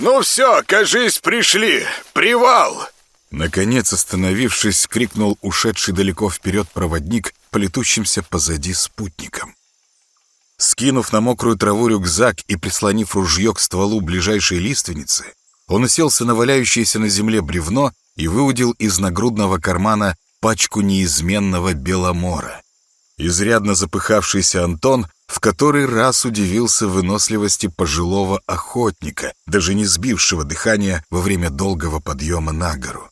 «Ну все, кажись, пришли! Привал!» Наконец, остановившись, крикнул ушедший далеко вперед проводник полетущимся позади спутником. Скинув на мокрую траву рюкзак и прислонив ружье к стволу ближайшей лиственницы, он уселся на валяющееся на земле бревно и выудил из нагрудного кармана пачку неизменного беломора. Изрядно запыхавшийся Антон в который раз удивился выносливости пожилого охотника, даже не сбившего дыхания во время долгого подъема на гору.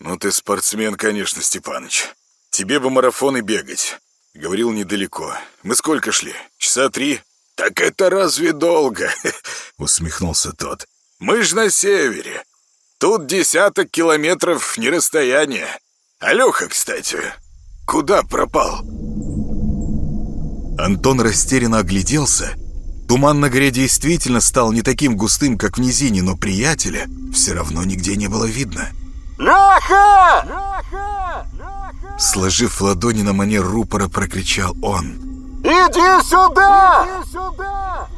«Ну ты спортсмен, конечно, Степаныч. Тебе бы марафоны бегать. Говорил недалеко. Мы сколько шли? Часа три? Так это разве долго? Усмехнулся тот. Мы ж на севере. Тут десяток километров не расстояние. Алёха, кстати, куда пропал? Антон растерянно огляделся. Туман на горе действительно стал не таким густым, как в низине, но приятеля все равно нигде не было видно. «Леха! Леха! Леха!» Сложив ладони на манер рупора, прокричал он. «Иди сюда! Иди сюда!»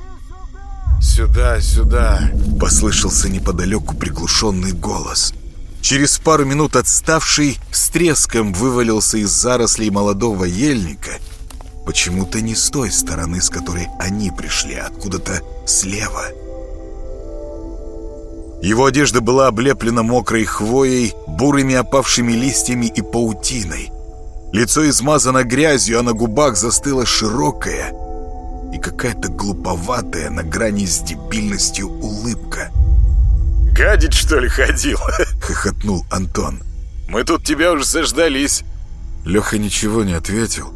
«Сюда, сюда!» Послышался неподалеку приглушенный голос. Через пару минут отставший с треском вывалился из зарослей молодого ельника Почему-то не с той стороны, с которой они пришли, а откуда-то слева. Его одежда была облеплена мокрой хвоей, бурыми опавшими листьями и паутиной. Лицо измазано грязью, а на губах застыла широкая и какая-то глуповатая на грани с дебильностью улыбка. «Гадить, что ли, ходил?» — хохотнул Антон. «Мы тут тебя уже заждались». Леха ничего не ответил,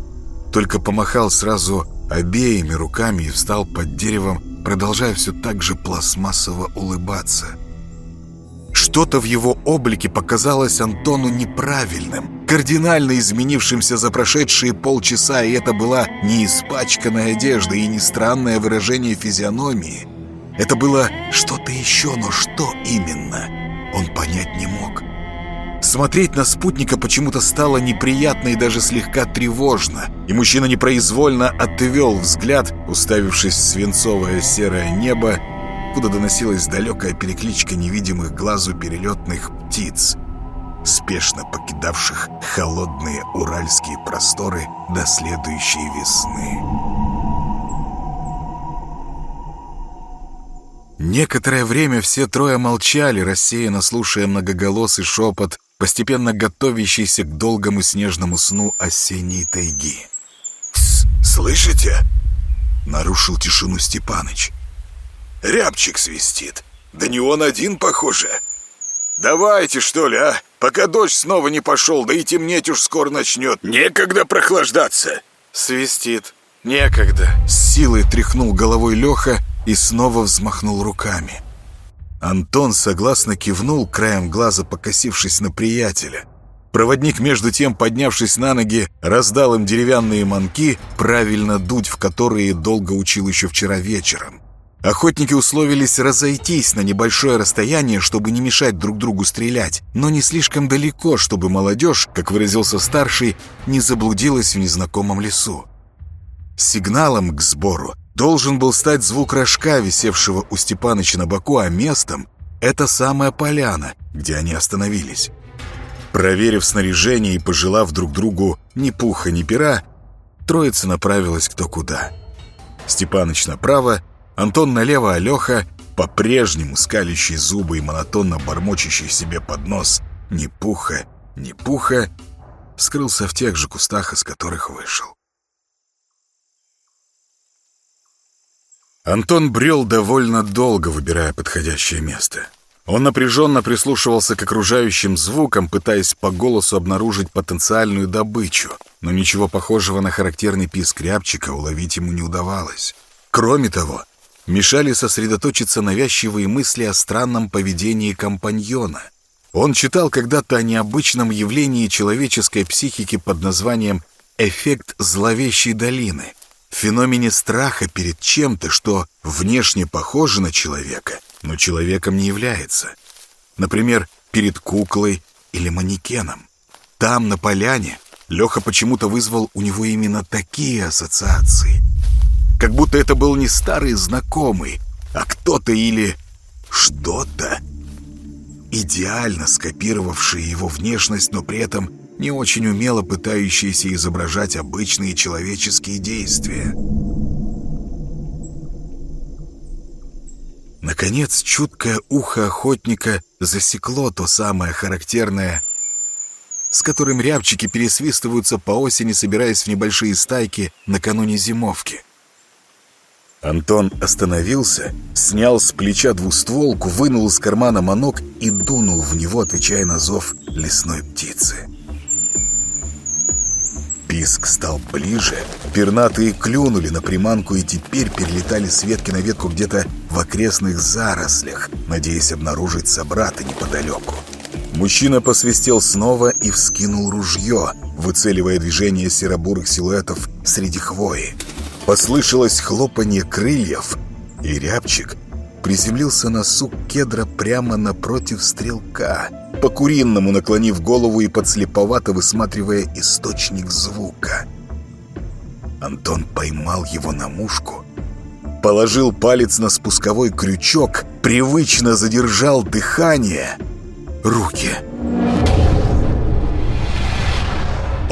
только помахал сразу обеими руками и встал под деревом, продолжая все так же пластмассово улыбаться. Что-то в его облике показалось Антону неправильным, кардинально изменившимся за прошедшие полчаса, и это была не испачканная одежда и не странное выражение физиономии. Это было что-то еще, но что именно, он понять не мог. Смотреть на спутника почему-то стало неприятно и даже слегка тревожно, и мужчина непроизвольно отвел взгляд, уставившись в свинцовое серое небо, куда доносилась далекая перекличка невидимых глазу перелетных птиц, спешно покидавших холодные уральские просторы до следующей весны. Некоторое время все трое молчали, рассеянно слушая многоголосый шепот постепенно готовящийся к долгому снежному сну осенней тайги. «Слышите?» — нарушил тишину Степаныч. «Рябчик свистит. Да не он один, похоже. Давайте, что ли, а? Пока дождь снова не пошел, да и темнеть уж скоро начнет. Некогда прохлаждаться!» «Свистит. Некогда!» С силой тряхнул головой Леха и снова взмахнул руками. Антон согласно кивнул, краем глаза покосившись на приятеля. Проводник, между тем, поднявшись на ноги, раздал им деревянные манки, правильно дуть в которые долго учил еще вчера вечером. Охотники условились разойтись на небольшое расстояние, чтобы не мешать друг другу стрелять, но не слишком далеко, чтобы молодежь, как выразился старший, не заблудилась в незнакомом лесу. Сигналом к сбору должен был стать звук рожка, висевшего у Степаныча на боку, а местом — это самая поляна, где они остановились. Проверив снаряжение и пожелав друг другу ни пуха, ни пера, троица направилась кто куда. Степаныч направо, Антон налево, а Леха, по-прежнему скалящий зубы и монотонно бормочащий себе под нос «ни пуха, ни пуха», скрылся в тех же кустах, из которых вышел. Антон брел довольно долго, выбирая подходящее место. Он напряженно прислушивался к окружающим звукам, пытаясь по голосу обнаружить потенциальную добычу, но ничего похожего на характерный писк рябчика уловить ему не удавалось. Кроме того, мешали сосредоточиться навязчивые мысли о странном поведении компаньона. Он читал когда-то о необычном явлении человеческой психики под названием «эффект зловещей долины», феномене страха перед чем-то, что внешне похоже на человека, но человеком не является. Например, перед куклой или манекеном. Там, на поляне, Леха почему-то вызвал у него именно такие ассоциации. Как будто это был не старый знакомый, а кто-то или что-то, идеально скопировавшее его внешность, но при этом не очень умело пытающееся изображать обычные человеческие действия. Наконец, чуткое ухо охотника засекло то самое характерное, с которым рябчики пересвистываются по осени, собираясь в небольшие стайки накануне зимовки. Антон остановился, снял с плеча двустволку, вынул из кармана манок и дунул в него, отвечая на зов лесной птицы. Писк стал ближе, пернатые клюнули на приманку и теперь перелетали с ветки на ветку где-то в окрестных зарослях, надеясь обнаружить собрата неподалеку. Мужчина посвистел снова и вскинул ружье, выцеливая движение серобурых силуэтов среди хвои. Послышалось хлопанье крыльев, и рябчик приземлился на сук кедра прямо напротив стрелка, по-куринному наклонив голову и подслеповато высматривая источник звука. Антон поймал его на мушку, положил палец на спусковой крючок, привычно задержал дыхание. Руки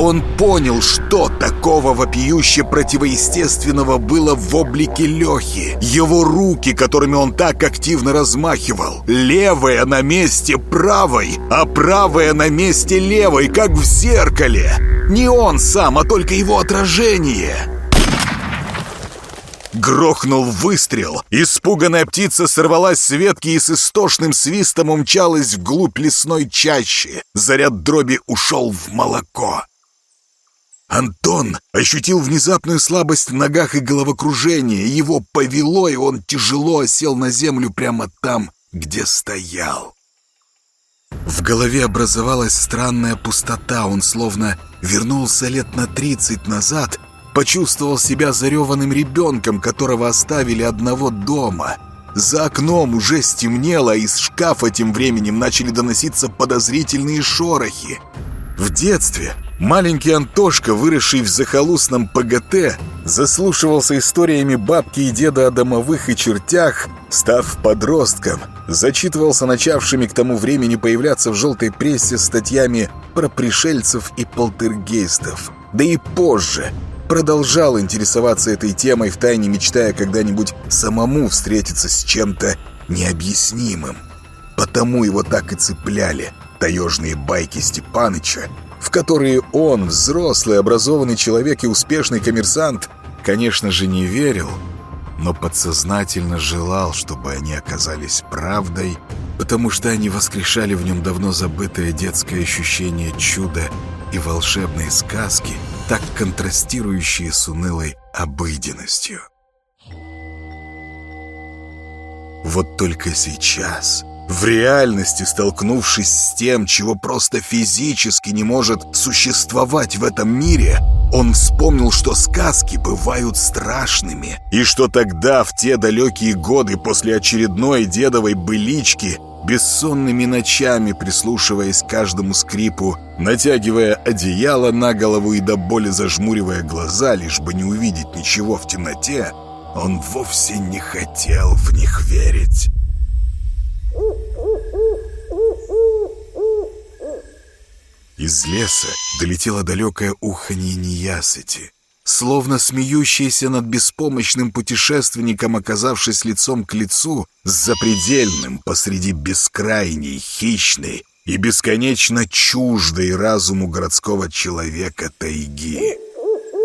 Он понял, что такого вопиюще противоестественного было в облике Лехи. Его руки, которыми он так активно размахивал. Левая на месте правой, а правая на месте левой, как в зеркале. Не он сам, а только его отражение. Грохнул выстрел. Испуганная птица сорвалась с ветки и с истошным свистом умчалась вглубь лесной чащи. Заряд дроби ушел в молоко. Антон ощутил внезапную слабость в ногах и головокружение. Его повело, и он тяжело осел на землю прямо там, где стоял. В голове образовалась странная пустота. Он словно вернулся лет на тридцать назад, почувствовал себя зареванным ребенком, которого оставили одного дома. За окном уже стемнело, а из шкафа тем временем начали доноситься подозрительные шорохи. В детстве Маленький Антошка, выросший в захолустном ПГТ, заслушивался историями бабки и деда о домовых и чертях, став подростком, зачитывался начавшими к тому времени появляться в желтой прессе статьями про пришельцев и полтергейстов. Да и позже продолжал интересоваться этой темой, втайне мечтая когда-нибудь самому встретиться с чем-то необъяснимым. Потому его так и цепляли таежные байки Степаныча, в которые он, взрослый, образованный человек и успешный коммерсант, конечно же, не верил, но подсознательно желал, чтобы они оказались правдой, потому что они воскрешали в нем давно забытое детское ощущение чуда и волшебные сказки, так контрастирующие с унылой обыденностью. Вот только сейчас в реальности столкнувшись с тем, чего просто физически не может существовать в этом мире, он вспомнил, что сказки бывают страшными, и что тогда, в те далекие годы после очередной дедовой былички, бессонными ночами прислушиваясь к каждому скрипу, натягивая одеяло на голову и до боли зажмуривая глаза, лишь бы не увидеть ничего в темноте, он вовсе не хотел в них верить. Из леса долетело далекое уханье неясыти. Словно смеющийся над беспомощным путешественником, оказавшись лицом к лицу, с запредельным посреди бескрайней, хищной и бесконечно чуждой разуму городского человека тайги.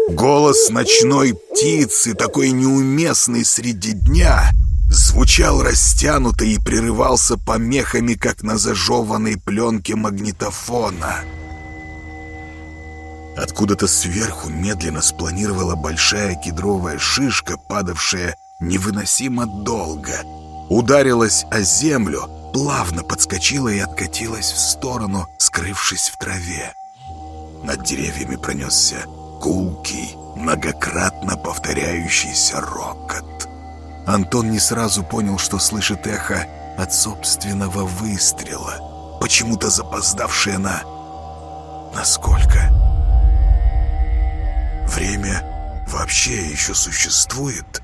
Голос ночной птицы, такой неуместный среди дня, звучал растянуто и прерывался помехами, как на зажеванной пленке магнитофона — Откуда-то сверху медленно спланировала большая кедровая шишка, падавшая невыносимо долго. Ударилась о землю, плавно подскочила и откатилась в сторону, скрывшись в траве. Над деревьями пронесся гулкий, многократно повторяющийся рокот. Антон не сразу понял, что слышит эхо от собственного выстрела, почему-то запоздавшее на... Насколько? Время вообще еще существует?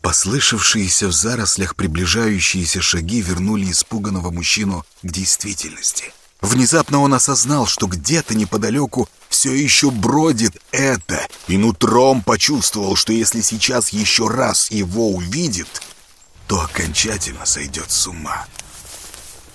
По Послышавшиеся в зарослях приближающиеся шаги вернули испуганного мужчину к действительности. Внезапно он осознал, что где-то неподалеку все еще бродит это, и нутром почувствовал, что если сейчас еще раз его увидит, то окончательно сойдет с ума.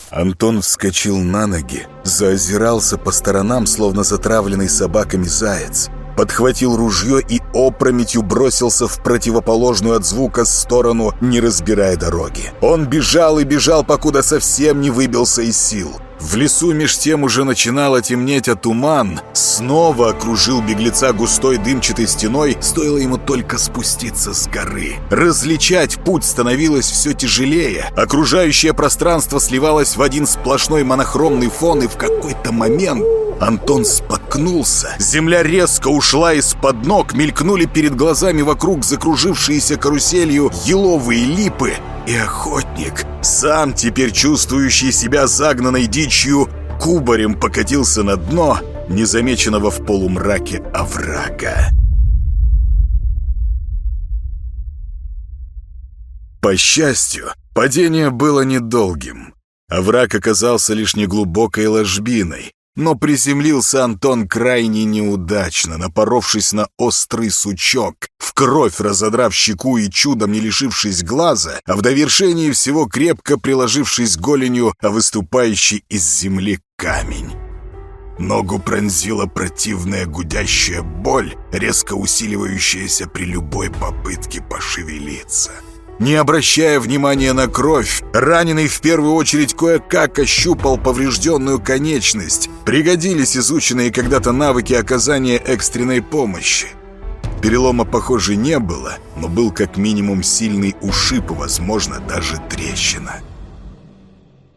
Антон вскочил на ноги, заозирался по сторонам, словно затравленный собаками заяц, подхватил ружье и опрометью бросился в противоположную от звука сторону, не разбирая дороги. Он бежал и бежал, покуда совсем не выбился из сил. В лесу меж тем уже начинало темнеть, а туман снова окружил беглеца густой дымчатой стеной, стоило ему только спуститься с горы. Различать путь становилось все тяжелее. Окружающее пространство сливалось в один сплошной монохромный фон, и в какой-то момент Антон споткнулся. Земля резко ушла из-под ног, мелькнули перед глазами вокруг закружившиеся каруселью еловые липы. И охотник, сам теперь чувствующий себя загнанной дичью, кубарем покатился на дно незамеченного в полумраке оврага. По счастью, падение было недолгим. Овраг оказался лишь неглубокой ложбиной, но приземлился Антон крайне неудачно, напоровшись на острый сучок, в кровь разодрав щеку и чудом не лишившись глаза, а в довершении всего крепко приложившись голенью о выступающий из земли камень. Ногу пронзила противная гудящая боль, резко усиливающаяся при любой попытке пошевелиться. Не обращая внимания на кровь, раненый в первую очередь кое-как ощупал поврежденную конечность. Пригодились изученные когда-то навыки оказания экстренной помощи. Перелома, похоже, не было, но был как минимум сильный ушиб и, возможно, даже трещина.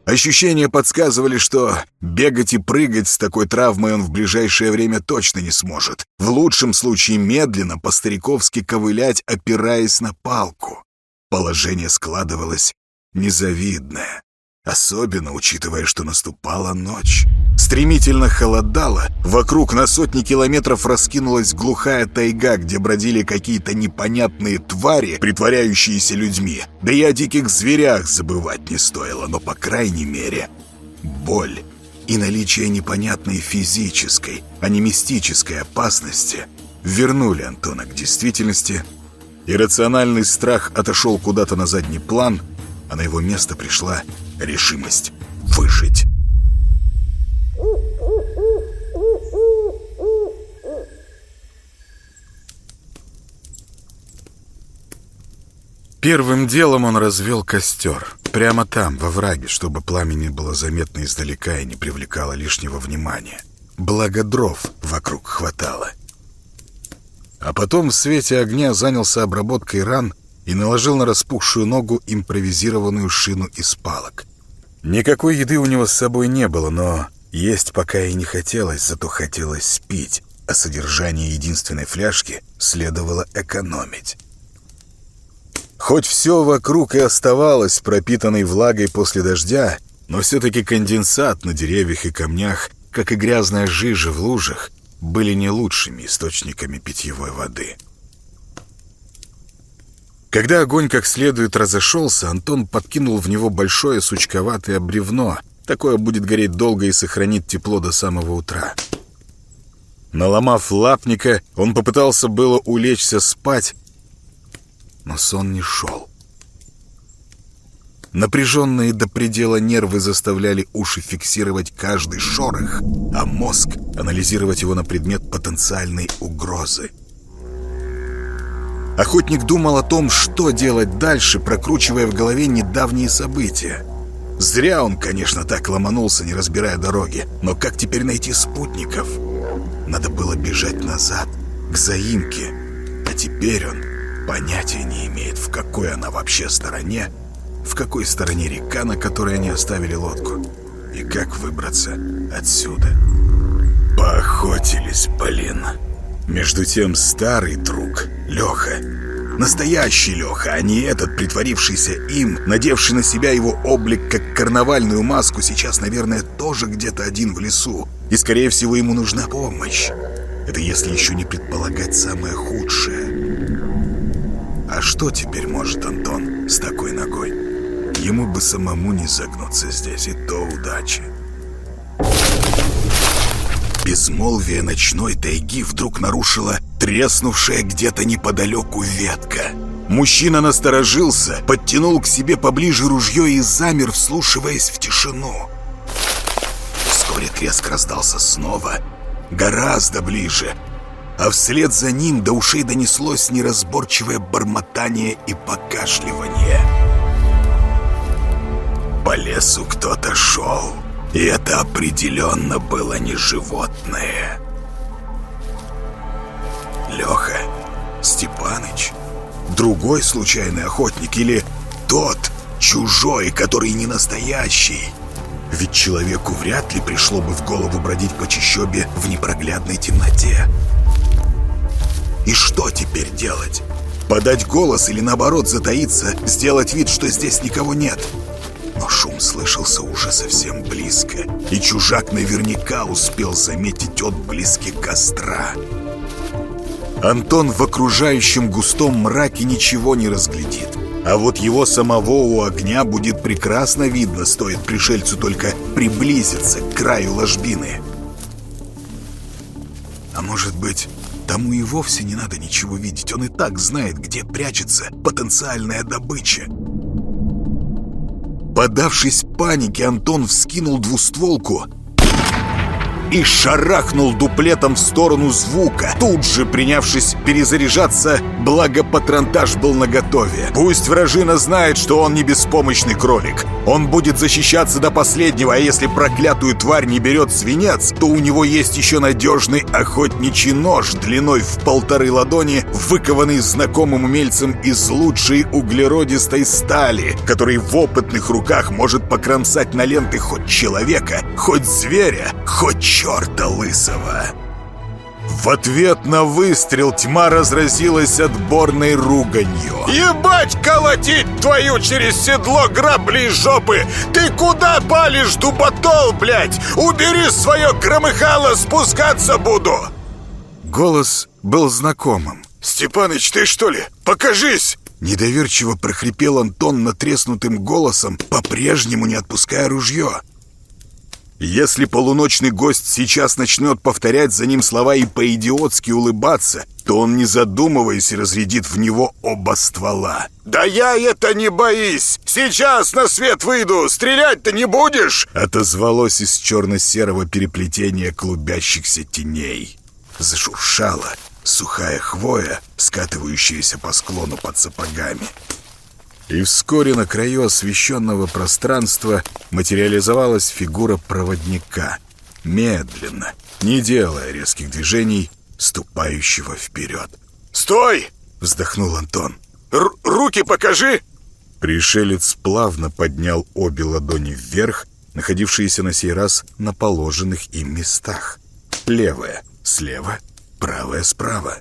Ощущения подсказывали, что бегать и прыгать с такой травмой он в ближайшее время точно не сможет. В лучшем случае медленно, по-стариковски ковылять, опираясь на палку. Положение складывалось незавидное, особенно учитывая, что наступала ночь. Стремительно холодало, вокруг на сотни километров раскинулась глухая тайга, где бродили какие-то непонятные твари, притворяющиеся людьми. Да и о диких зверях забывать не стоило, но, по крайней мере, боль и наличие непонятной физической, а не мистической опасности вернули Антона к действительности – Иррациональный страх отошел куда-то на задний план, а на его место пришла решимость выжить. Первым делом он развел костер. Прямо там, во враге, чтобы пламя не было заметно издалека и не привлекало лишнего внимания. Благо дров вокруг хватало. — а потом в свете огня занялся обработкой ран и наложил на распухшую ногу импровизированную шину из палок. Никакой еды у него с собой не было, но есть пока и не хотелось, зато хотелось пить, а содержание единственной фляжки следовало экономить. Хоть все вокруг и оставалось пропитанной влагой после дождя, но все-таки конденсат на деревьях и камнях, как и грязная жижа в лужах, были не лучшими источниками питьевой воды. Когда огонь как следует разошелся, Антон подкинул в него большое сучковатое бревно. Такое будет гореть долго и сохранит тепло до самого утра. Наломав лапника, он попытался было улечься спать, но сон не шел. Напряженные до предела нервы заставляли уши фиксировать каждый шорох, а мозг анализировать его на предмет потенциальной угрозы. Охотник думал о том, что делать дальше, прокручивая в голове недавние события. Зря он, конечно, так ломанулся, не разбирая дороги. Но как теперь найти спутников? Надо было бежать назад, к заимке. А теперь он понятия не имеет, в какой она вообще стороне, в какой стороне река, на которой они оставили лодку, и как выбраться отсюда. Поохотились, блин. Между тем старый друг, Леха, настоящий Леха, а не этот, притворившийся им, надевший на себя его облик как карнавальную маску, сейчас, наверное, тоже где-то один в лесу, и, скорее всего, ему нужна помощь. Это если еще не предполагать самое худшее. А что теперь может Антон с такой ногой? Ему бы самому не загнуться здесь, и то удачи. Безмолвие ночной тайги вдруг нарушила треснувшая где-то неподалеку ветка. Мужчина насторожился, подтянул к себе поближе ружье и замер, вслушиваясь в тишину. Вскоре треск раздался снова, гораздо ближе, а вслед за ним до ушей донеслось неразборчивое бормотание и покашливание. По лесу кто-то шел, и это определенно было не животное. Леха, Степаныч, другой случайный охотник или тот, чужой, который не настоящий. Ведь человеку вряд ли пришло бы в голову бродить по чащобе в непроглядной темноте. И что теперь делать? Подать голос или наоборот затаиться, сделать вид, что здесь никого нет? Но шум слышался уже совсем близко, и чужак наверняка успел заметить отблески костра. Антон в окружающем густом мраке ничего не разглядит. А вот его самого у огня будет прекрасно видно, стоит пришельцу только приблизиться к краю ложбины. А может быть, тому и вовсе не надо ничего видеть. Он и так знает, где прячется потенциальная добыча. Подавшись панике, Антон вскинул двустволку и шарахнул дуплетом в сторону звука, тут же принявшись перезаряжаться, благо патронтаж был наготове. Пусть вражина знает, что он не беспомощный кролик. Он будет защищаться до последнего, а если проклятую тварь не берет свинец, то у него есть еще надежный охотничий нож длиной в полторы ладони, выкованный знакомым умельцем из лучшей углеродистой стали, который в опытных руках может покромсать на ленты хоть человека, хоть зверя, хоть черта лысого. В ответ на выстрел тьма разразилась отборной руганью. «Ебать колотить твою через седло грабли из жопы! Ты куда палишь, дуботол, блядь? Убери свое громыхало, спускаться буду!» Голос был знакомым. «Степаныч, ты что ли? Покажись!» Недоверчиво прохрипел Антон натреснутым голосом, по-прежнему не отпуская ружье. Если полуночный гость сейчас начнет повторять за ним слова и по-идиотски улыбаться, то он, не задумываясь, разрядит в него оба ствола. «Да я это не боюсь! Сейчас на свет выйду! Стрелять-то не будешь?» Отозвалось из черно-серого переплетения клубящихся теней. Зашуршала сухая хвоя, скатывающаяся по склону под сапогами. И вскоре на краю освещенного пространства материализовалась фигура проводника. Медленно, не делая резких движений, ступающего вперед. «Стой!» — вздохнул Антон. Р «Руки покажи!» Пришелец плавно поднял обе ладони вверх, находившиеся на сей раз на положенных им местах. Левая слева, правая справа.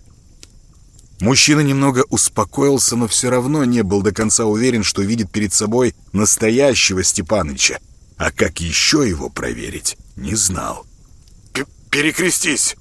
Мужчина немного успокоился, но все равно не был до конца уверен, что видит перед собой настоящего Степаныча. А как еще его проверить, не знал. П «Перекрестись!»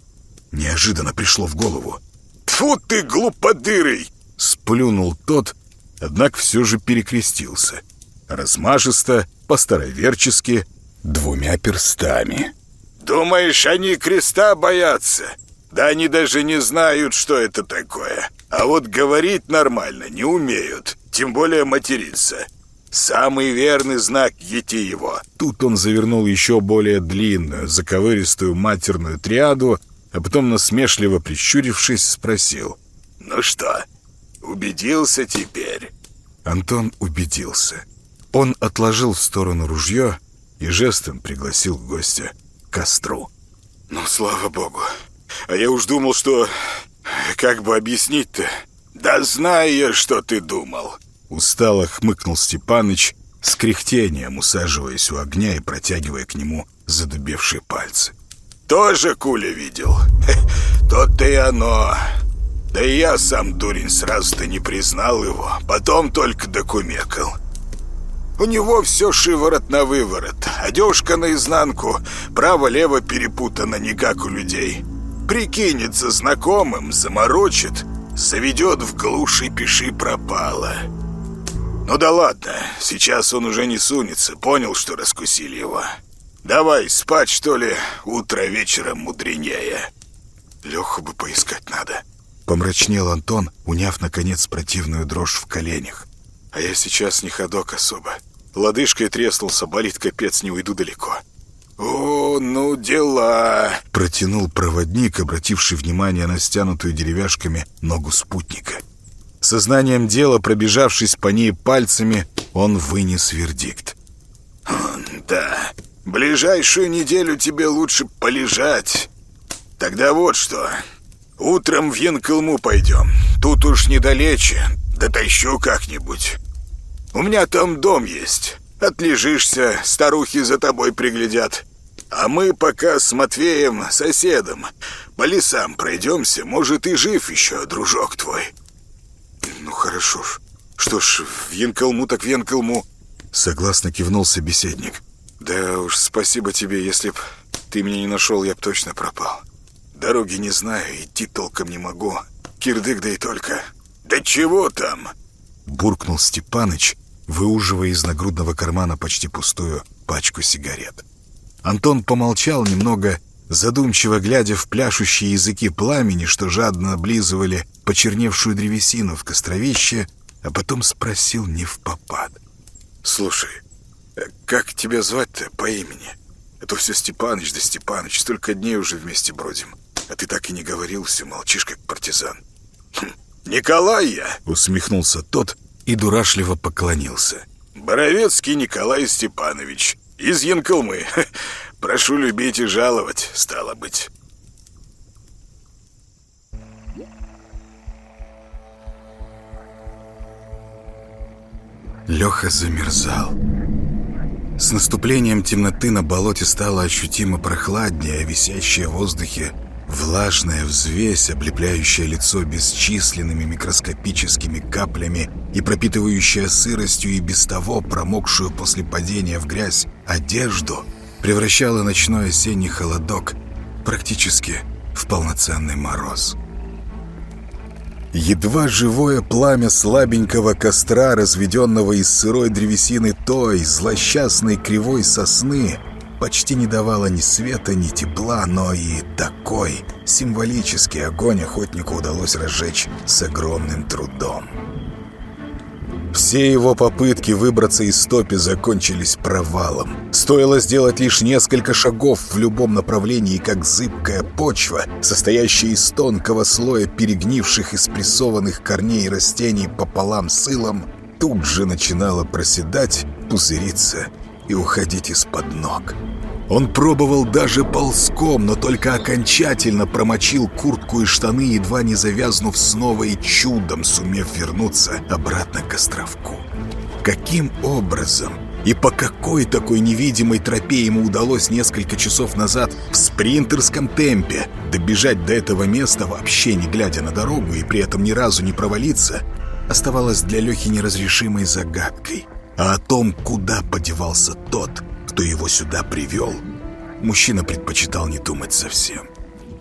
Неожиданно пришло в голову. «Тьфу ты, глуподырый!» Сплюнул тот, однако все же перекрестился. Размашисто, по-староверчески, двумя перстами. «Думаешь, они креста боятся?» Да они даже не знают, что это такое. А вот говорить нормально не умеют, тем более материться. Самый верный знак ети его. Тут он завернул еще более длинную, заковыристую матерную триаду, а потом, насмешливо прищурившись, спросил. «Ну что, убедился теперь?» Антон убедился. Он отложил в сторону ружье и жестом пригласил гостя к костру. «Ну, слава богу, а я уж думал, что... Как бы объяснить-то? Да знаю я, что ты думал. Устало хмыкнул Степаныч, с кряхтением усаживаясь у огня и протягивая к нему задубевшие пальцы. Тоже куля видел? То-то и оно. Да и я сам, дурень, сразу-то не признал его. Потом только докумекал. У него все шиворот на выворот, одежка наизнанку, право-лево перепутано не как у людей прикинется знакомым, заморочит, Заведет в глушь и пиши пропало. Ну да ладно, сейчас он уже не сунется, понял, что раскусили его. Давай, спать, что ли, утро вечером мудренее. Леху бы поискать надо. Помрачнел Антон, уняв, наконец, противную дрожь в коленях. А я сейчас не ходок особо. Лодыжкой треснулся, болит капец, не уйду далеко. «О, ну дела!» — протянул проводник, обративший внимание на стянутую деревяшками ногу спутника. Сознанием дела, пробежавшись по ней пальцами, он вынес вердикт. «Да, ближайшую неделю тебе лучше полежать. Тогда вот что. Утром в Янкалму пойдем. Тут уж недалече. Дотащу как-нибудь. У меня там дом есть. Отлежишься, старухи за тобой приглядят. А мы пока с Матвеем, соседом, по лесам пройдемся. Может, и жив еще, дружок твой». «Ну, хорошо ж. Что ж, в Янкалму так в Янкалму». Согласно кивнул собеседник. «Да уж спасибо тебе, если б ты меня не нашел, я б точно пропал. Дороги не знаю, идти толком не могу. Кирдык да и только». «Да чего там?» Буркнул Степаныч, выуживая из нагрудного кармана почти пустую пачку сигарет. Антон помолчал немного, задумчиво глядя в пляшущие языки пламени, что жадно облизывали почерневшую древесину в костровище, а потом спросил не в попад. «Слушай, э, как тебя звать-то по имени? Это все Степаныч да Степаныч, столько дней уже вместе бродим, а ты так и не говорил, все молчишь, как партизан». Хм, «Николай я!» — усмехнулся тот и дурашливо поклонился. «Боровецкий Николай Степанович, из Янкалмы. Прошу любить и жаловать, стало быть». Леха замерзал. С наступлением темноты на болоте стало ощутимо прохладнее, а висящая в воздухе влажная взвесь, облепляющая лицо бесчисленными микроскопическими каплями и пропитывающая сыростью и без того промокшую после падения в грязь одежду, превращала ночной осенний холодок практически в полноценный мороз. Едва живое пламя слабенького костра, разведенного из сырой древесины той злосчастной кривой сосны, почти не давало ни света, ни тепла, но и такой символический огонь охотнику удалось разжечь с огромным трудом. Все его попытки выбраться из топи закончились провалом. Стоило сделать лишь несколько шагов в любом направлении, как зыбкая почва, состоящая из тонкого слоя перегнивших и спрессованных корней растений пополам с илом, тут же начинала проседать, пузыриться и уходить из-под ног. Он пробовал даже ползком, но только окончательно промочил куртку и штаны, едва не завязнув снова и чудом сумев вернуться обратно к островку. Каким образом и по какой такой невидимой тропе ему удалось несколько часов назад в спринтерском темпе добежать до этого места, вообще не глядя на дорогу и при этом ни разу не провалиться, оставалось для Лехи неразрешимой загадкой. А о том, куда подевался тот, кто его сюда привел, мужчина предпочитал не думать совсем.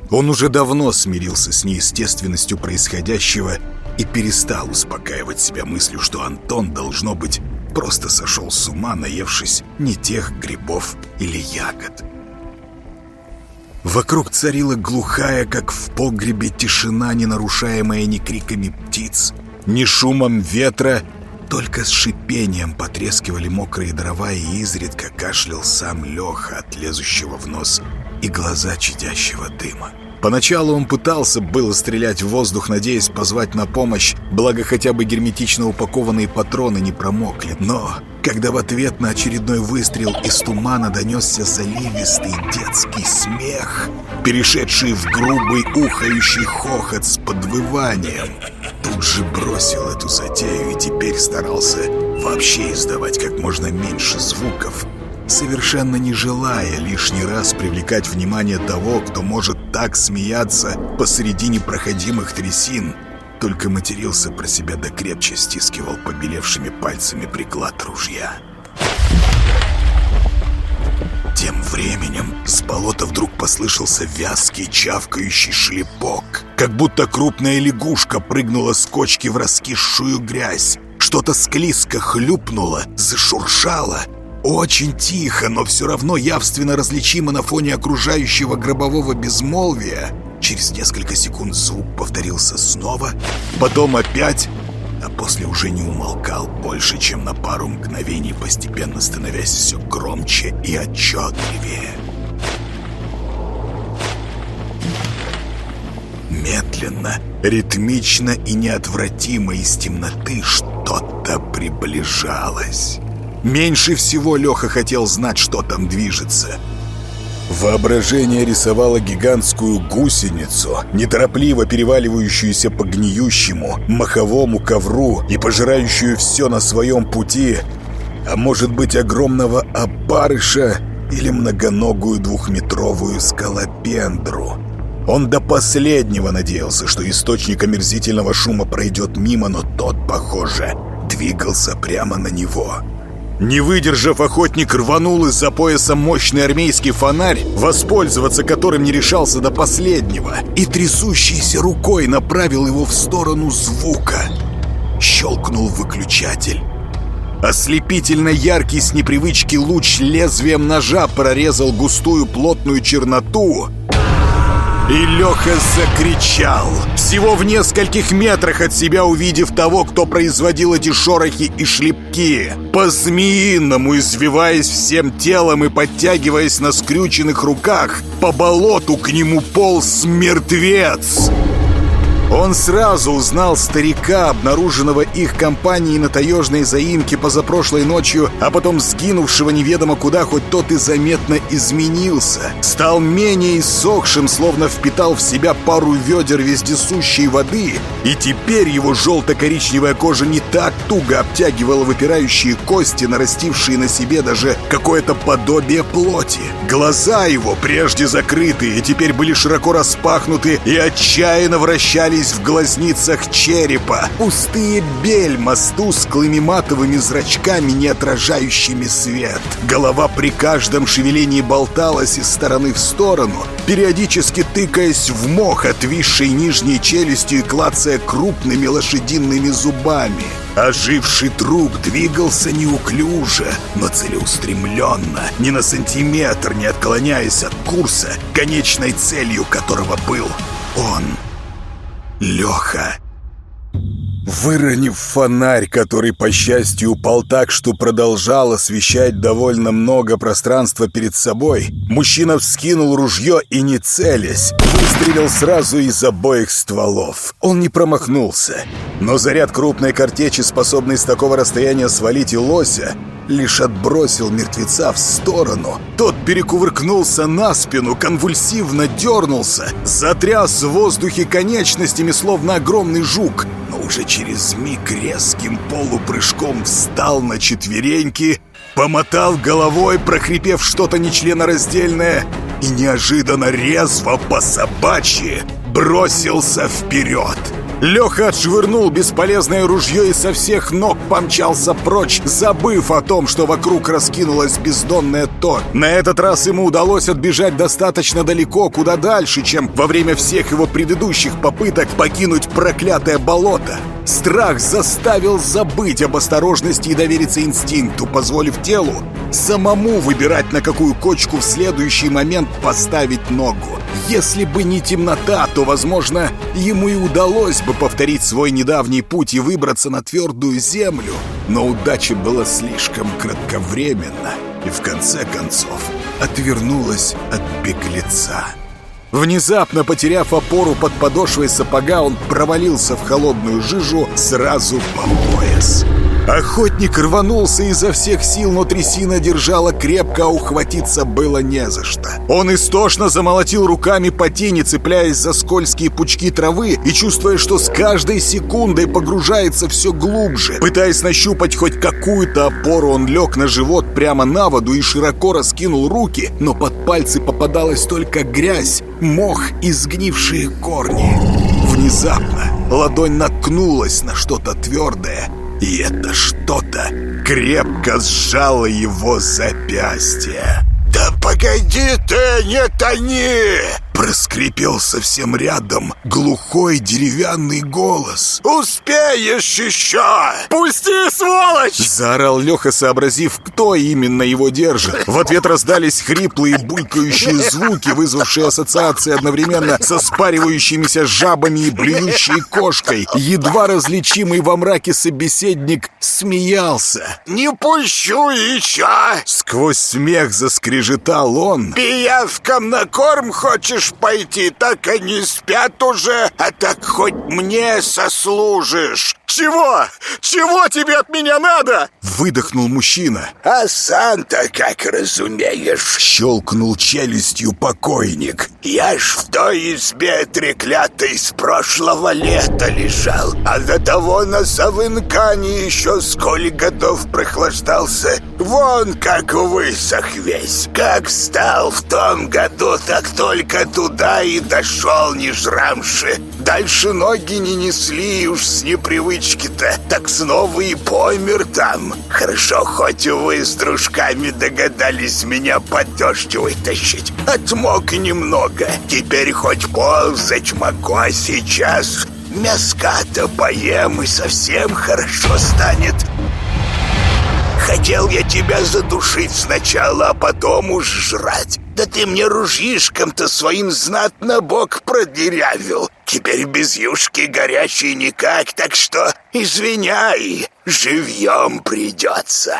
Он уже давно смирился с неестественностью происходящего и перестал успокаивать себя мыслью, что Антон, должно быть, просто сошел с ума, наевшись не тех грибов или ягод. Вокруг царила глухая, как в погребе, тишина, не нарушаемая ни криками птиц, ни шумом ветра, только с шипением потрескивали мокрые дрова, и изредка кашлял сам Леха от лезущего в нос и глаза чадящего дыма. Поначалу он пытался было стрелять в воздух, надеясь позвать на помощь, благо хотя бы герметично упакованные патроны не промокли. Но, когда в ответ на очередной выстрел из тумана донесся заливистый детский смех, перешедший в грубый ухающий хохот с подвыванием, тут же бросил эту затею и теперь старался вообще издавать как можно меньше звуков, совершенно не желая лишний раз привлекать внимание того, кто может так смеяться посреди непроходимых трясин, только матерился про себя да крепче стискивал побелевшими пальцами приклад ружья. Тем временем с болота вдруг послышался вязкий чавкающий шлепок, как будто крупная лягушка прыгнула с кочки в раскисшую грязь. Что-то склизко хлюпнуло, зашуршало. Очень тихо, но все равно явственно различимо на фоне окружающего гробового безмолвия. Через несколько секунд звук повторился снова, потом опять, а после уже не умолкал больше, чем на пару мгновений, постепенно становясь все громче и отчетливее. Медленно, ритмично и неотвратимо из темноты что-то приближалось. Меньше всего Леха хотел знать, что там движется. Воображение рисовало гигантскую гусеницу, неторопливо переваливающуюся по гниющему, маховому ковру и пожирающую все на своем пути, а может быть огромного опарыша или многоногую двухметровую скалопендру. Он до последнего надеялся, что источник омерзительного шума пройдет мимо, но тот, похоже, двигался прямо на него. Не выдержав, охотник рванул из-за пояса мощный армейский фонарь, воспользоваться которым не решался до последнего, и трясущейся рукой направил его в сторону звука. Щелкнул выключатель. Ослепительно яркий с непривычки луч лезвием ножа прорезал густую плотную черноту, и Леха закричал, всего в нескольких метрах от себя увидев того, кто производил эти шорохи и шлепки. По-змеиному извиваясь всем телом и подтягиваясь на скрюченных руках, по болоту к нему полз мертвец. Он сразу узнал старика, обнаруженного их компанией на таежной заимке позапрошлой ночью, а потом сгинувшего неведомо куда, хоть тот и заметно изменился. Стал менее иссохшим, словно впитал в себя пару ведер вездесущей воды, и теперь его желто-коричневая кожа не так туго обтягивала выпирающие кости, нарастившие на себе даже какое-то подобие плоти. Глаза его, прежде закрытые, теперь были широко распахнуты и отчаянно вращались в глазницах черепа. Пустые бельма с тусклыми матовыми зрачками, не отражающими свет. Голова при каждом шевелении болталась из стороны в сторону, периодически тыкаясь в мох, отвисшей нижней челюстью и клацая крупными лошадиными зубами. Оживший труп двигался неуклюже, но целеустремленно, ни на сантиметр не отклоняясь от курса, конечной целью которого был он. Леха. Выронив фонарь, который, по счастью, упал так, что продолжал освещать довольно много пространства перед собой, мужчина вскинул ружье и, не целясь, выстрелил сразу из обоих стволов. Он не промахнулся, но заряд крупной картечи, способный с такого расстояния свалить и лося, лишь отбросил мертвеца в сторону. Тот перекувыркнулся на спину, конвульсивно дернулся, затряс в воздухе конечностями, словно огромный жук, уже через миг резким полупрыжком встал на четвереньки, помотал головой, прохрипев что-то нечленораздельное, и неожиданно резво по собачьи бросился вперед. Леха отшвырнул бесполезное ружье и со всех ног помчался прочь, забыв о том, что вокруг раскинулась бездонная топь. На этот раз ему удалось отбежать достаточно далеко, куда дальше, чем во время всех его предыдущих попыток покинуть проклятое болото. Страх заставил забыть об осторожности и довериться инстинкту, позволив телу самому выбирать, на какую кочку в следующий момент поставить ногу. Если бы не темнота, то, возможно, ему и удалось бы повторить свой недавний путь и выбраться на твердую землю. Но удача была слишком кратковременна и, в конце концов, отвернулась от беглеца. Внезапно потеряв опору под подошвой сапога, он провалился в холодную жижу сразу по пояс. Охотник рванулся изо всех сил, но трясина держала крепко, а ухватиться было не за что. Он истошно замолотил руками по тени, цепляясь за скользкие пучки травы и чувствуя, что с каждой секундой погружается все глубже. Пытаясь нащупать хоть какую-то опору, он лег на живот прямо на воду и широко раскинул руки, но под пальцы попадалась только грязь, мох и сгнившие корни. Внезапно ладонь наткнулась на что-то твердое, и это что-то крепко сжало его запястье. «Да погоди ты, не тони!» Проскрипел совсем рядом глухой деревянный голос. «Успеешь еще! Пусти, сволочь!» Заорал Леха, сообразив, кто именно его держит. В ответ раздались хриплые булькающие звуки, вызвавшие ассоциации одновременно со спаривающимися жабами и блюющей кошкой. Едва различимый во мраке собеседник смеялся. «Не пущу еще!» Сквозь смех заскрежетал он. «Пиявкам на корм хочешь пойти, так они спят уже, а так хоть мне сослужишь!» Чего? Чего тебе от меня надо? Выдохнул мужчина. «А сам-то как разумеешь?» Щелкнул челюстью покойник. «Я ж в той избе треклятой с прошлого лета лежал, а до того на Савынкане еще сколь годов прохлаждался. Вон как высох весь. Как встал в том году, так только туда и дошел не жрамши. Дальше ноги не несли уж с непривычки-то, так снова и помер там. Хорошо, хоть вы с дружками догадались меня под дождь вытащить. Отмок немного, теперь хоть ползать могу, а сейчас мяска-то поем и совсем хорошо станет. Хотел я тебя задушить сначала, а потом уж жрать. Да ты мне ружьишком-то своим знатно бок продырявил. Теперь без юшки горячей никак, так что извиняй, живьем придется.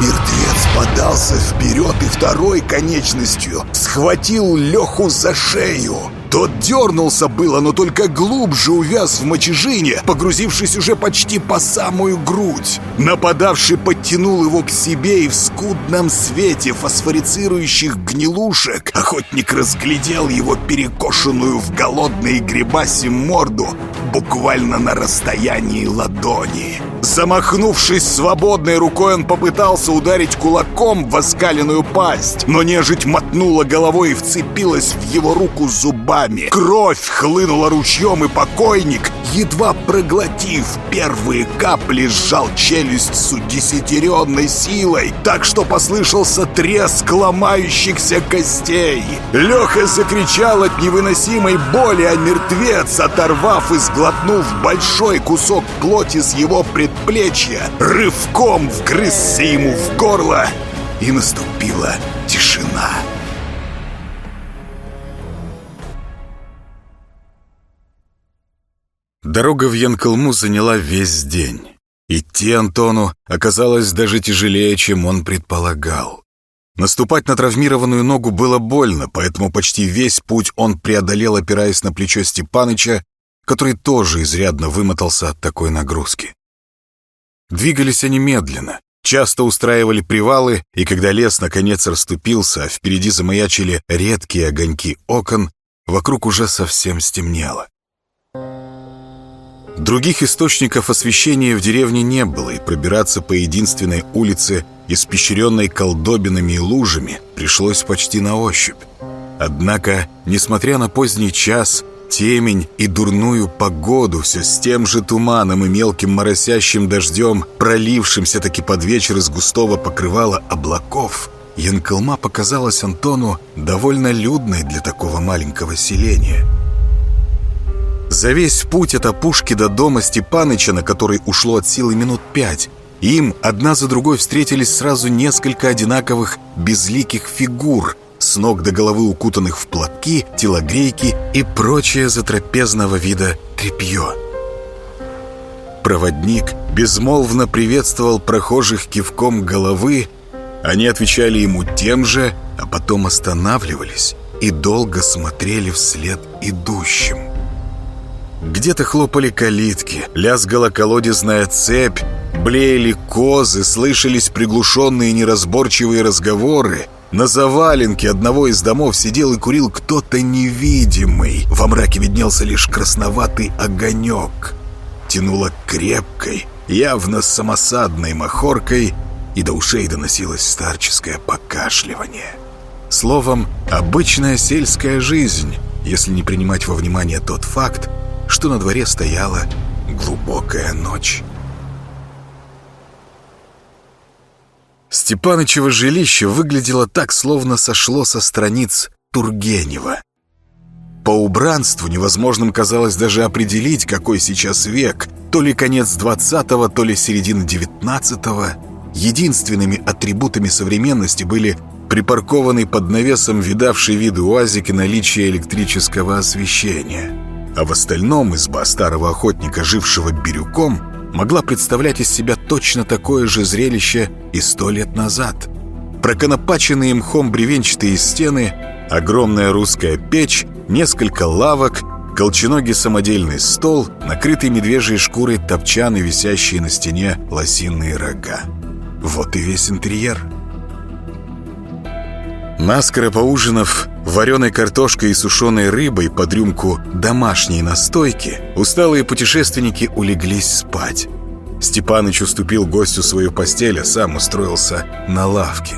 Мертвец подался вперед и второй конечностью схватил Леху за шею. Тот дернулся было, но только глубже увяз в мочежине, погрузившись уже почти по самую грудь. Нападавший подтянул его к себе, и в скудном свете фосфорицирующих гнилушек охотник разглядел его перекошенную в голодные грибаси морду буквально на расстоянии ладони. Замахнувшись свободной рукой, он попытался ударить кулаком в оскаленную пасть, но нежить мотнула головой и вцепилась в его руку зубами. Кровь хлынула ручьем, и покойник, едва проглотив первые капли, сжал челюсть с удесятеренной силой, так что послышался треск ломающихся костей. Леха закричал от невыносимой боли, а мертвец, оторвав и сглотнув большой кусок плоти с его предплечья, рывком вгрызся ему в горло, и наступила тишина. Дорога в Янкалму заняла весь день. Идти Антону оказалось даже тяжелее, чем он предполагал. Наступать на травмированную ногу было больно, поэтому почти весь путь он преодолел, опираясь на плечо Степаныча, который тоже изрядно вымотался от такой нагрузки. Двигались они медленно, часто устраивали привалы, и когда лес наконец расступился, а впереди замаячили редкие огоньки окон, вокруг уже совсем стемнело. Других источников освещения в деревне не было, и пробираться по единственной улице, испещренной колдобинами и лужами, пришлось почти на ощупь. Однако, несмотря на поздний час, темень и дурную погоду, все с тем же туманом и мелким моросящим дождем, пролившимся таки под вечер из густого покрывала облаков, Янкалма показалась Антону довольно людной для такого маленького селения – за весь путь от опушки до дома Степаныча, на который ушло от силы минут пять, им одна за другой встретились сразу несколько одинаковых безликих фигур, с ног до головы укутанных в платки, телогрейки и прочее затрапезного вида тряпье. Проводник безмолвно приветствовал прохожих кивком головы, они отвечали ему тем же, а потом останавливались и долго смотрели вслед идущим. Где-то хлопали калитки, лязгала колодезная цепь, блеяли козы, слышались приглушенные неразборчивые разговоры. На заваленке одного из домов сидел и курил кто-то невидимый. Во мраке виднелся лишь красноватый огонек. Тянуло крепкой, явно самосадной махоркой, и до ушей доносилось старческое покашливание. Словом, обычная сельская жизнь, если не принимать во внимание тот факт, что на дворе стояла глубокая ночь. Степанычево жилище выглядело так, словно сошло со страниц Тургенева. По убранству невозможным казалось даже определить, какой сейчас век, то ли конец 20-го, то ли середина 19-го. Единственными атрибутами современности были припаркованный под навесом видавший виды и наличие электрического освещения. А в остальном изба старого охотника, жившего бирюком, могла представлять из себя точно такое же зрелище и сто лет назад. Проконопаченные мхом бревенчатые стены, огромная русская печь, несколько лавок, колченогий самодельный стол, накрытый медвежьей шкурой топчан и висящие на стене лосиные рога. Вот и весь интерьер. Наскоро поужинав вареной картошкой и сушеной рыбой под рюмку домашней настойки, усталые путешественники улеглись спать. Степаныч уступил гостю свою постель, а сам устроился на лавке.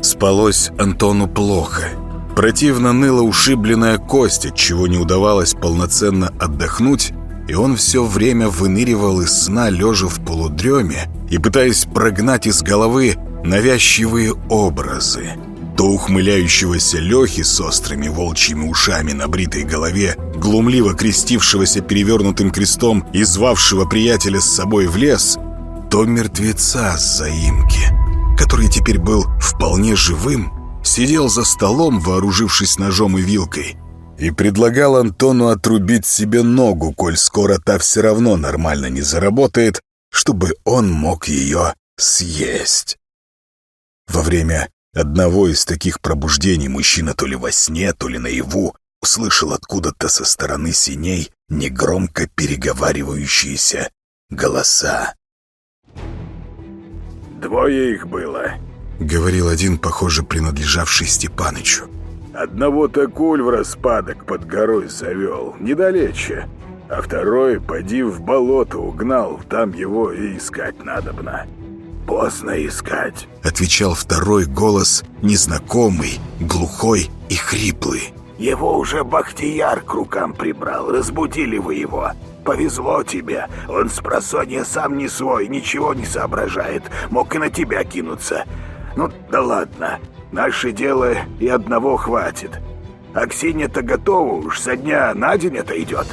Спалось Антону плохо. Противно ныла ушибленная кость, от чего не удавалось полноценно отдохнуть, и он все время выныривал из сна, лежа в полудреме и пытаясь прогнать из головы навязчивые образы – то ухмыляющегося Лехи с острыми волчьими ушами на бритой голове, глумливо крестившегося перевернутым крестом и звавшего приятеля с собой в лес, то мертвеца с заимки, который теперь был вполне живым, сидел за столом, вооружившись ножом и вилкой, и предлагал Антону отрубить себе ногу, коль скоро та все равно нормально не заработает, чтобы он мог ее съесть. Во время Одного из таких пробуждений мужчина то ли во сне, то ли наяву услышал откуда-то со стороны синей негромко переговаривающиеся голоса. «Двое их было», — говорил один, похоже, принадлежавший Степанычу. «Одного-то куль в распадок под горой завел, недалече, а второй, поди в болото угнал, там его и искать надобно» поздно искать», — отвечал второй голос, незнакомый, глухой и хриплый. «Его уже Бахтияр к рукам прибрал, разбудили вы его. Повезло тебе, он с просонья сам не свой, ничего не соображает, мог и на тебя кинуться. Ну да ладно, наше дело и одного хватит. Аксинья-то готова уж, со дня на день это идет».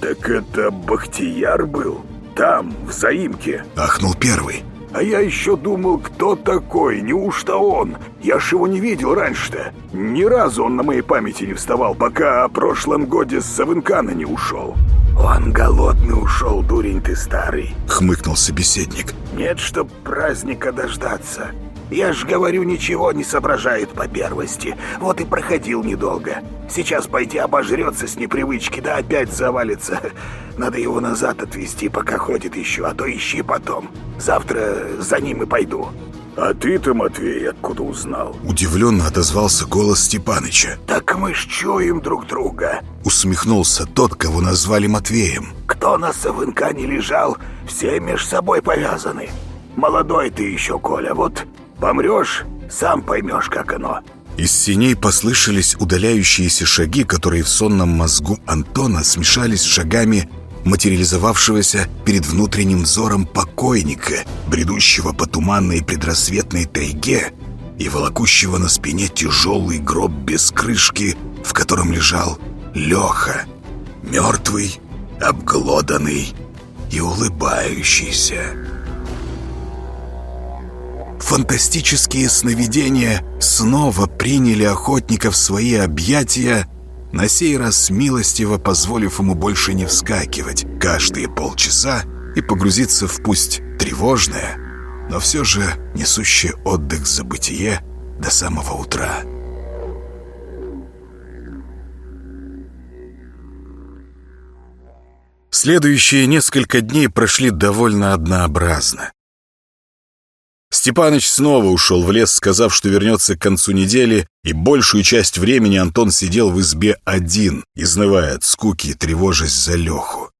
«Так это Бахтияр был? Там, в заимке?» — ахнул первый. А я еще думал, кто такой, неужто он? Я ж его не видел раньше-то. Ни разу он на моей памяти не вставал, пока о прошлом годе с Савынкана не ушел. Он голодный ушел, дурень ты старый. Хмыкнул собеседник. Нет, чтоб праздника дождаться. Я ж говорю, ничего не соображает по первости. Вот и проходил недолго. Сейчас пойти обожрется с непривычки, да опять завалится. Надо его назад отвезти, пока ходит еще, а то ищи потом. Завтра за ним и пойду. «А ты-то, Матвей, откуда узнал?» Удивленно отозвался голос Степаныча. «Так мы ж чуем друг друга!» Усмехнулся тот, кого назвали Матвеем. «Кто на Савынкане лежал, все меж собой повязаны. Молодой ты еще, Коля, вот Помрешь, сам поймешь, как оно». Из синей послышались удаляющиеся шаги, которые в сонном мозгу Антона смешались с шагами материализовавшегося перед внутренним взором покойника, бредущего по туманной предрассветной тайге и волокущего на спине тяжелый гроб без крышки, в котором лежал Леха, мертвый, обглоданный и улыбающийся. Фантастические сновидения снова приняли охотника в свои объятия, на сей раз милостиво позволив ему больше не вскакивать каждые полчаса и погрузиться в пусть тревожное, но все же несущее отдых за бытие до самого утра. Следующие несколько дней прошли довольно однообразно. Степаныч снова ушел в лес, сказав, что вернется к концу недели, и большую часть времени Антон сидел в избе один, изнывая от скуки и тревожась за Леху.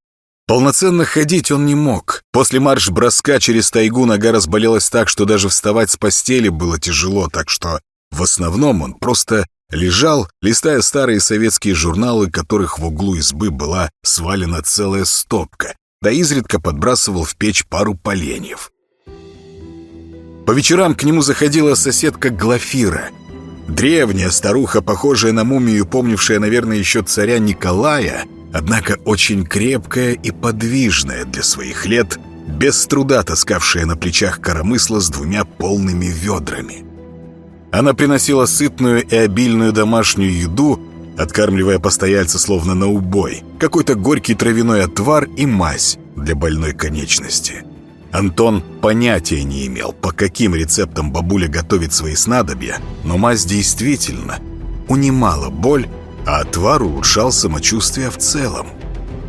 Полноценно ходить он не мог. После марш-броска через тайгу нога разболелась так, что даже вставать с постели было тяжело, так что в основном он просто лежал, листая старые советские журналы, которых в углу избы была свалена целая стопка, да изредка подбрасывал в печь пару поленьев. По вечерам к нему заходила соседка Глафира. Древняя старуха, похожая на мумию, помнившая, наверное, еще царя Николая, однако очень крепкая и подвижная для своих лет, без труда таскавшая на плечах коромысла с двумя полными ведрами. Она приносила сытную и обильную домашнюю еду, откармливая постояльца словно на убой, какой-то горький травяной отвар и мазь для больной конечности. Антон понятия не имел, по каким рецептам бабуля готовит свои снадобья, но мазь действительно унимала боль, а отвар улучшал самочувствие в целом.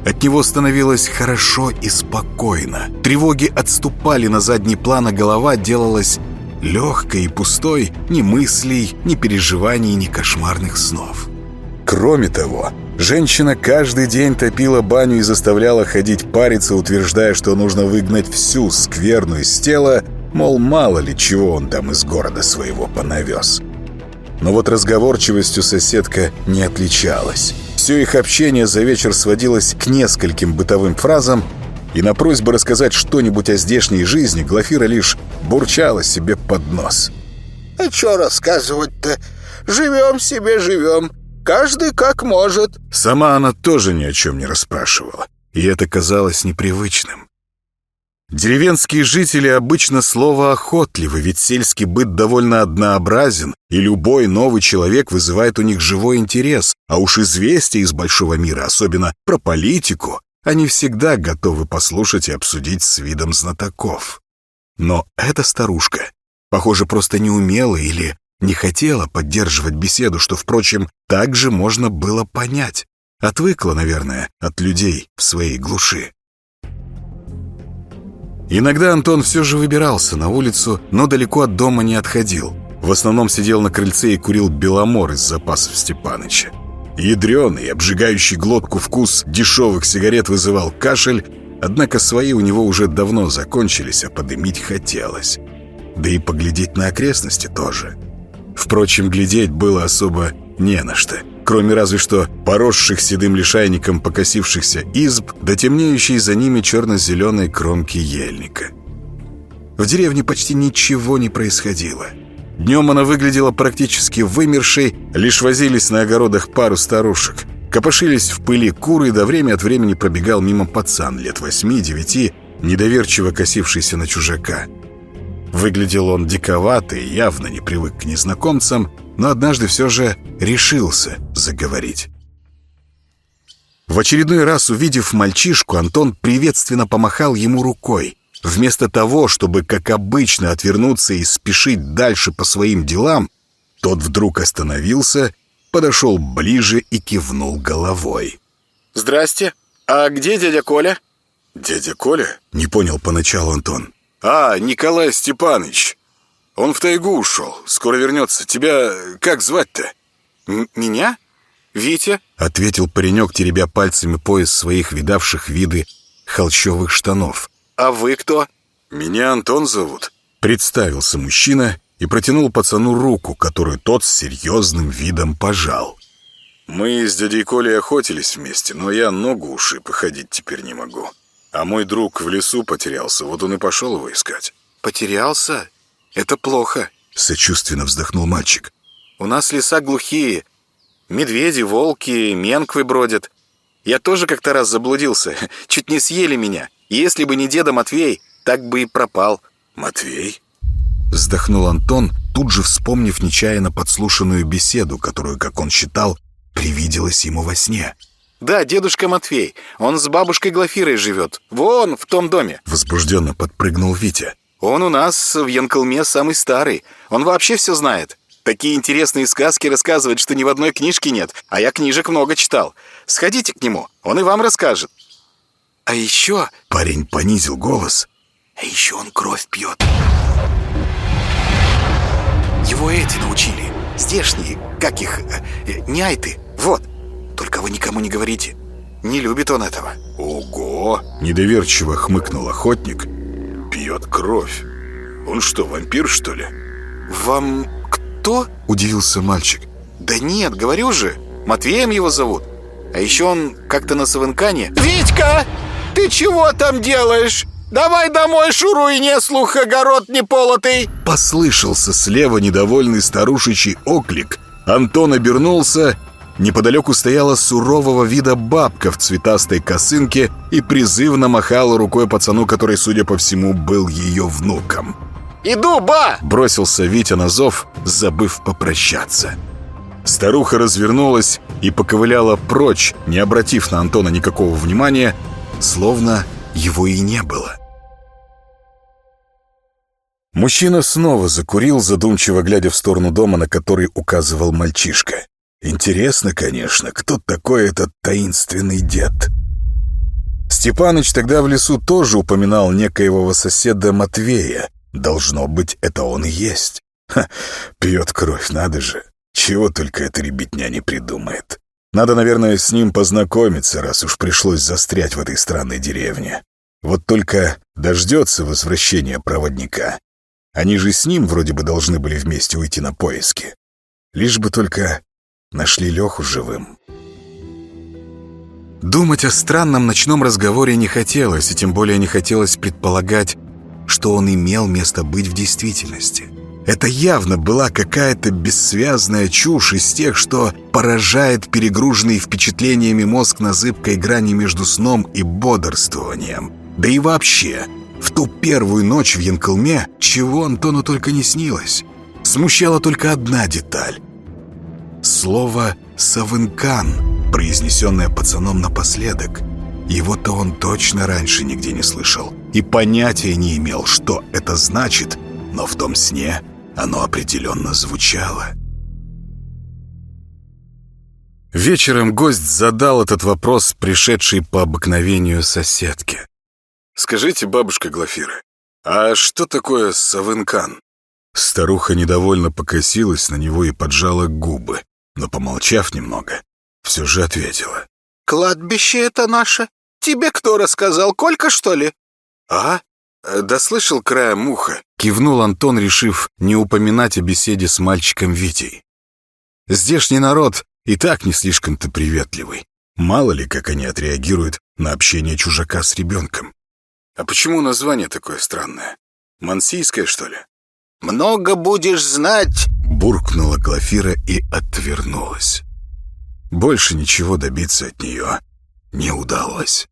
От него становилось хорошо и спокойно. Тревоги отступали на задний план, а голова делалась легкой и пустой ни мыслей, ни переживаний, ни кошмарных снов. Кроме того, женщина каждый день топила баню и заставляла ходить париться, утверждая, что нужно выгнать всю скверну из тела, мол, мало ли чего он там из города своего понавез. Но вот разговорчивостью соседка не отличалась. Все их общение за вечер сводилось к нескольким бытовым фразам, и на просьбу рассказать что-нибудь о здешней жизни Глафира лишь бурчала себе под нос. «А что рассказывать-то? Живем себе, живем. Каждый как может». Сама она тоже ни о чем не расспрашивала, и это казалось непривычным. Деревенские жители обычно слово охотливы, ведь сельский быт довольно однообразен, и любой новый человек вызывает у них живой интерес, а уж известия из большого мира, особенно про политику, они всегда готовы послушать и обсудить с видом знатоков. Но эта старушка, похоже, просто не умела или не хотела поддерживать беседу, что, впрочем, также можно было понять. Отвыкла, наверное, от людей в своей глуши. Иногда Антон все же выбирался на улицу, но далеко от дома не отходил. В основном сидел на крыльце и курил беломор из запасов Степаныча. Ядреный, обжигающий глотку вкус дешевых сигарет вызывал кашель, однако свои у него уже давно закончились, а подымить хотелось. Да и поглядеть на окрестности тоже. Впрочем, глядеть было особо не на что кроме разве что поросших седым лишайником покосившихся изб, да темнеющей за ними черно-зеленой кромки ельника. В деревне почти ничего не происходило. Днем она выглядела практически вымершей, лишь возились на огородах пару старушек. Копошились в пыли куры, да время от времени пробегал мимо пацан лет восьми-девяти, недоверчиво косившийся на чужака. Выглядел он диковато и явно не привык к незнакомцам, но однажды все же решился заговорить. В очередной раз, увидев мальчишку, Антон приветственно помахал ему рукой. Вместо того, чтобы, как обычно, отвернуться и спешить дальше по своим делам, тот вдруг остановился, подошел ближе и кивнул головой. «Здрасте. А где дядя Коля?» «Дядя Коля?» — не понял поначалу Антон. «А, Николай Степанович. Он в тайгу ушел. Скоро вернется. Тебя как звать-то?» «Меня? Витя?» — ответил паренек, теребя пальцами пояс своих видавших виды холщовых штанов. «А вы кто?» «Меня Антон зовут», — представился мужчина и протянул пацану руку, которую тот с серьезным видом пожал. «Мы с дядей Колей охотились вместе, но я ногу ушиб и ходить теперь не могу. А мой друг в лесу потерялся, вот он и пошел его искать». «Потерялся? Это плохо», — сочувственно вздохнул мальчик. «У нас леса глухие. Медведи, волки, менквы бродят. Я тоже как-то раз заблудился. Чуть не съели меня. Если бы не деда Матвей, так бы и пропал». «Матвей?» Вздохнул Антон, тут же вспомнив нечаянно подслушанную беседу, которую, как он считал, привиделась ему во сне. «Да, дедушка Матвей. Он с бабушкой Глафирой живет. Вон, в том доме». Возбужденно подпрыгнул Витя. Он у нас в Янкалме самый старый. Он вообще все знает. Такие интересные сказки рассказывает, что ни в одной книжке нет. А я книжек много читал. Сходите к нему, он и вам расскажет. А еще... Парень понизил голос. А еще он кровь пьет. Его эти научили. Здешние, как их, э, няйты. Вот. Только вы никому не говорите. Не любит он этого. Ого! Недоверчиво хмыкнул охотник пьет кровь. Он что, вампир, что ли? Вам кто? Удивился мальчик. Да нет, говорю же, Матвеем его зовут. А еще он как-то на Савынкане... «Витька, ты чего там делаешь?» Давай домой, шуруй, не слух, огород не полотый!» Послышался слева недовольный старушечий оклик. Антон обернулся. Неподалеку стояла сурового вида бабка в цветастой косынке и призывно махала рукой пацану, который, судя по всему, был ее внуком. «Иду, ба!» — бросился Витя на зов, забыв попрощаться. Старуха развернулась и поковыляла прочь, не обратив на Антона никакого внимания, словно его и не было. Мужчина снова закурил, задумчиво глядя в сторону дома, на который указывал мальчишка. Интересно, конечно, кто такой этот таинственный дед? Степаныч тогда в лесу тоже упоминал некоего соседа Матвея. Должно быть, это он и есть. Ха, пьет кровь, надо же. Чего только эта ребятня не придумает. Надо, наверное, с ним познакомиться, раз уж пришлось застрять в этой странной деревне. Вот только дождется возвращения проводника. Они же с ним вроде бы должны были вместе уйти на поиски. Лишь бы только нашли Леху живым. Думать о странном ночном разговоре не хотелось, и тем более не хотелось предполагать, что он имел место быть в действительности. Это явно была какая-то бессвязная чушь из тех, что поражает перегруженный впечатлениями мозг на зыбкой грани между сном и бодрствованием. Да и вообще, в ту первую ночь в Янкалме чего Антону только не снилось. Смущала только одна деталь. Слово «савынкан», произнесенное пацаном напоследок. Его-то он точно раньше нигде не слышал и понятия не имел, что это значит, но в том сне оно определенно звучало. Вечером гость задал этот вопрос, пришедший по обыкновению соседке. «Скажите, бабушка Глафира, а что такое савынкан?» Старуха недовольно покосилась на него и поджала губы, но, помолчав немного, все же ответила. «Кладбище это наше. Тебе кто рассказал, Колька, что ли?» «А? Да слышал краем уха», — кивнул Антон, решив не упоминать о беседе с мальчиком Витей. «Здешний народ и так не слишком-то приветливый. Мало ли, как они отреагируют на общение чужака с ребенком. А почему название такое странное? Мансийское, что ли?» «Много будешь знать», — буркнула Глафира и отвернулась. Больше ничего добиться от нее не удалось.